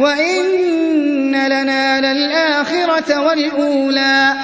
وَإِنَّ لَنَا لَلْآخِرَةَ وَالْأُولَىٰ